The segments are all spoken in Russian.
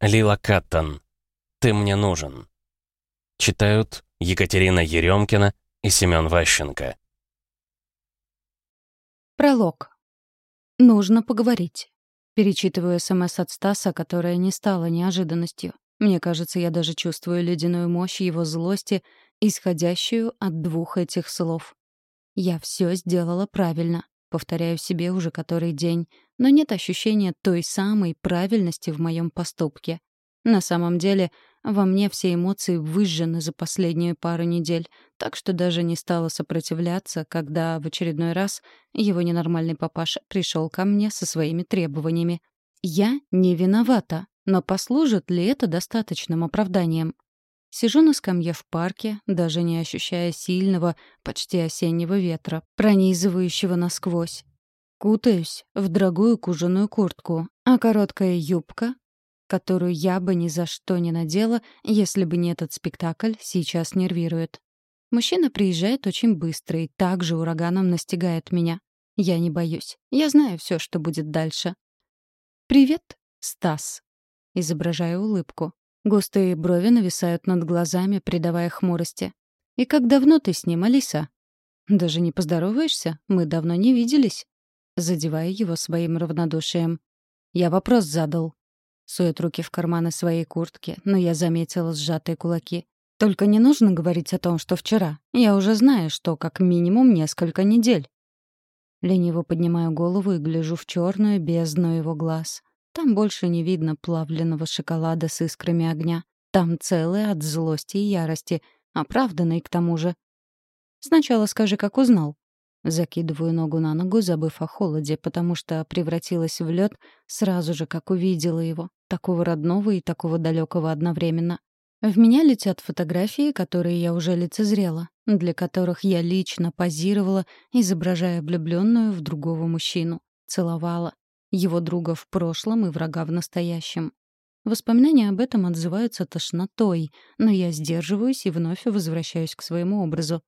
Лила Каттон. «Ты мне нужен». Читают Екатерина Еремкина и Семен Ващенко. Пролог. Нужно поговорить. Перечитываю СМС от Стаса, которая не стала неожиданностью. Мне кажется, я даже чувствую ледяную мощь его злости, исходящую от двух этих слов. Я все сделала правильно. Повторяю себе уже который день, но нет ощущения той самой правильности в моем поступке. На самом деле, во мне все эмоции выжжены за последнюю пару недель, так что даже не стала сопротивляться, когда в очередной раз его ненормальный папаша пришел ко мне со своими требованиями. Я не виновата, но послужит ли это достаточным оправданием? Сижу на скамье в парке, даже не ощущая сильного, почти осеннего ветра, пронизывающего насквозь. Кутаюсь в дорогую кожаную куртку, а короткая юбка которую я бы ни за что не надела, если бы не этот спектакль, сейчас нервирует. Мужчина приезжает очень быстро и также ураганом настигает меня. Я не боюсь. Я знаю все, что будет дальше. «Привет, Стас», — изображаю улыбку. Густые брови нависают над глазами, придавая хмурости. «И как давно ты с ним, Алиса?» «Даже не поздороваешься? Мы давно не виделись». Задевая его своим равнодушием. «Я вопрос задал. Сует руки в карманы своей куртки, но я заметила сжатые кулаки. Только не нужно говорить о том, что вчера. Я уже знаю, что как минимум несколько недель. Лениво поднимаю голову и гляжу в черную бездну его глаз. Там больше не видно плавленного шоколада с искрами огня. Там целые от злости и ярости, оправданный к тому же. Сначала скажи, как узнал. Закидываю ногу на ногу, забыв о холоде, потому что превратилась в лед сразу же, как увидела его, такого родного и такого далекого одновременно. В меня летят фотографии, которые я уже лицезрела, для которых я лично позировала, изображая влюбленную в другого мужчину. Целовала. Его друга в прошлом и врага в настоящем. Воспоминания об этом отзываются тошнотой, но я сдерживаюсь и вновь возвращаюсь к своему образу.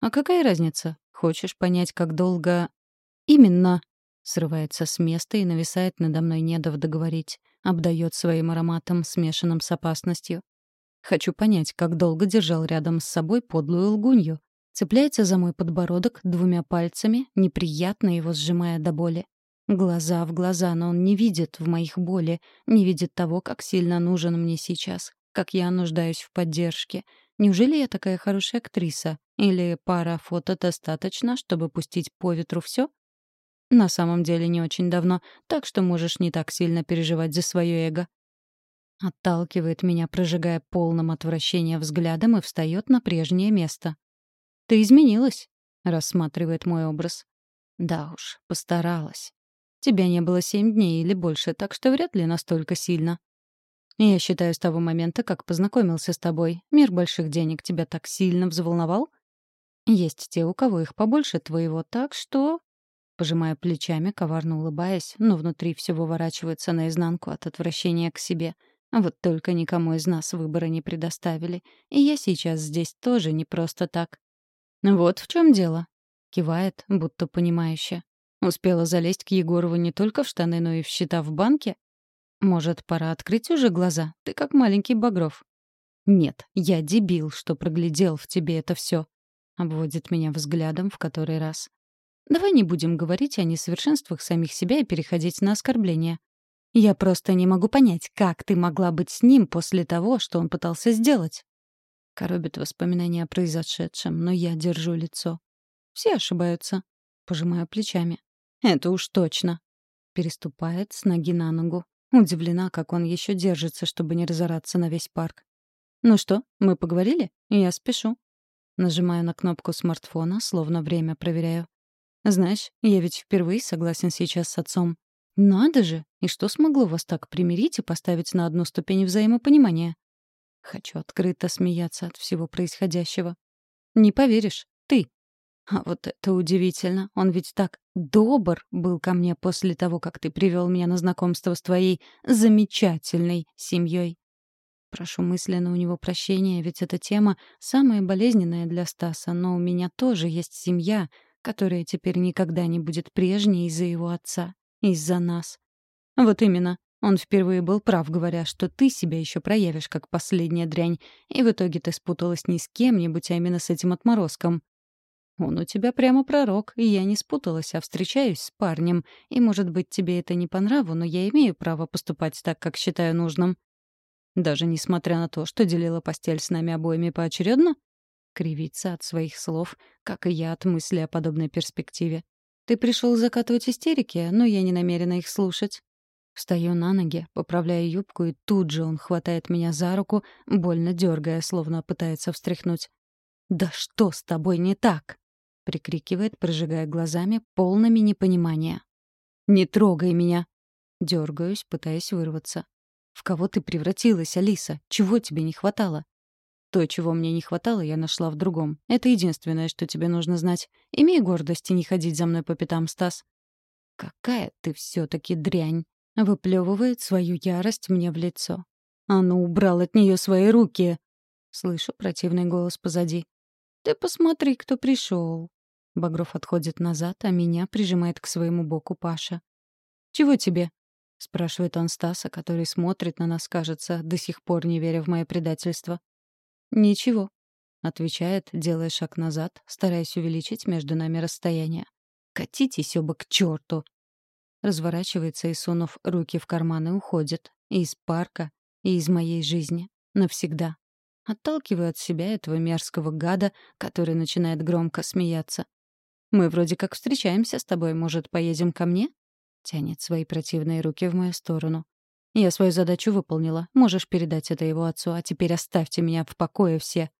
А какая разница? Хочешь понять, как долго... Именно. Срывается с места и нависает надо мной, не дав договорить. Обдает своим ароматом, смешанным с опасностью. Хочу понять, как долго держал рядом с собой подлую лгунью. Цепляется за мой подбородок двумя пальцами, неприятно его сжимая до боли. Глаза в глаза, но он не видит в моих боли, не видит того, как сильно нужен мне сейчас, как я нуждаюсь в поддержке, Неужели я такая хорошая актриса? Или пара фото достаточно, чтобы пустить по ветру все? На самом деле не очень давно, так что можешь не так сильно переживать за свое эго. Отталкивает меня, прожигая полным отвращения взглядом и встает на прежнее место. «Ты изменилась», — рассматривает мой образ. «Да уж, постаралась. Тебя не было семь дней или больше, так что вряд ли настолько сильно. Я считаю, с того момента, как познакомился с тобой, мир больших денег тебя так сильно взволновал? Есть те, у кого их побольше твоего, так что...» Пожимая плечами, коварно улыбаясь, но внутри все выворачивается наизнанку от отвращения к себе. Вот только никому из нас выбора не предоставили. И я сейчас здесь тоже не просто так. «Вот в чем дело», — кивает, будто понимающе. Успела залезть к Егорову не только в штаны, но и в счета в банке? Может, пора открыть уже глаза? Ты как маленький Багров. Нет, я дебил, что проглядел в тебе это все. Обводит меня взглядом в который раз. Давай не будем говорить о несовершенствах самих себя и переходить на оскорбления. Я просто не могу понять, как ты могла быть с ним после того, что он пытался сделать. Коробит воспоминания о произошедшем, но я держу лицо. Все ошибаются. Пожимаю плечами. Это уж точно. Переступает с ноги на ногу. Удивлена, как он еще держится, чтобы не разораться на весь парк. «Ну что, мы поговорили? Я спешу». Нажимаю на кнопку смартфона, словно время проверяю. «Знаешь, я ведь впервые согласен сейчас с отцом. Надо же! И что смогло вас так примирить и поставить на одну ступень взаимопонимания?» Хочу открыто смеяться от всего происходящего. «Не поверишь, а вот это удивительно. Он ведь так добр был ко мне после того, как ты привел меня на знакомство с твоей замечательной семьей. Прошу мысленно у него прощения, ведь эта тема самая болезненная для Стаса, но у меня тоже есть семья, которая теперь никогда не будет прежней из-за его отца, из-за нас. Вот именно. Он впервые был прав, говоря, что ты себя еще проявишь как последняя дрянь, и в итоге ты спуталась не с кем-нибудь, а именно с этим отморозком. Он у тебя прямо пророк, и я не спуталась, а встречаюсь с парнем. И, может быть, тебе это не по нраву, но я имею право поступать так, как считаю нужным. Даже несмотря на то, что делила постель с нами обоими поочередно? Кривится от своих слов, как и я от мысли о подобной перспективе. Ты пришел закатывать истерики, но я не намерена их слушать. Встаю на ноги, поправляю юбку, и тут же он хватает меня за руку, больно дергая, словно пытается встряхнуть. «Да что с тобой не так?» — прикрикивает, прожигая глазами, полными непонимания. «Не трогай меня!» Дергаюсь, пытаясь вырваться. «В кого ты превратилась, Алиса? Чего тебе не хватало?» То, чего мне не хватало, я нашла в другом. Это единственное, что тебе нужно знать. Имей гордость и не ходить за мной по пятам, Стас. Какая ты все-таки дрянь. Выплевывает свою ярость мне в лицо. А ну, убрал от нее свои руки. Слышу противный голос позади. Ты посмотри, кто пришел. Багров отходит назад, а меня прижимает к своему боку Паша. «Чего тебе?» — спрашивает он Стаса, который смотрит на нас, кажется, до сих пор не веря в мое предательство. «Ничего», — отвечает, делая шаг назад, стараясь увеличить между нами расстояние. «Катитесь оба к черту!» Разворачивается и, сунув руки в карманы, уходит. И из парка, и из моей жизни. Навсегда. Отталкиваю от себя этого мерзкого гада, который начинает громко смеяться. «Мы вроде как встречаемся с тобой, может, поедем ко мне?» Тянет свои противные руки в мою сторону. Я свою задачу выполнила. Можешь передать это его отцу, а теперь оставьте меня в покое все.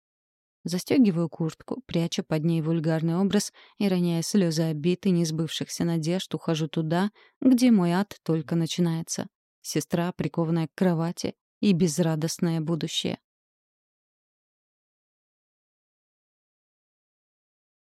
Застегиваю куртку, прячу под ней вульгарный образ и, роняя слезы обид и несбывшихся надежд, ухожу туда, где мой ад только начинается. Сестра, прикованная к кровати, и безрадостное будущее.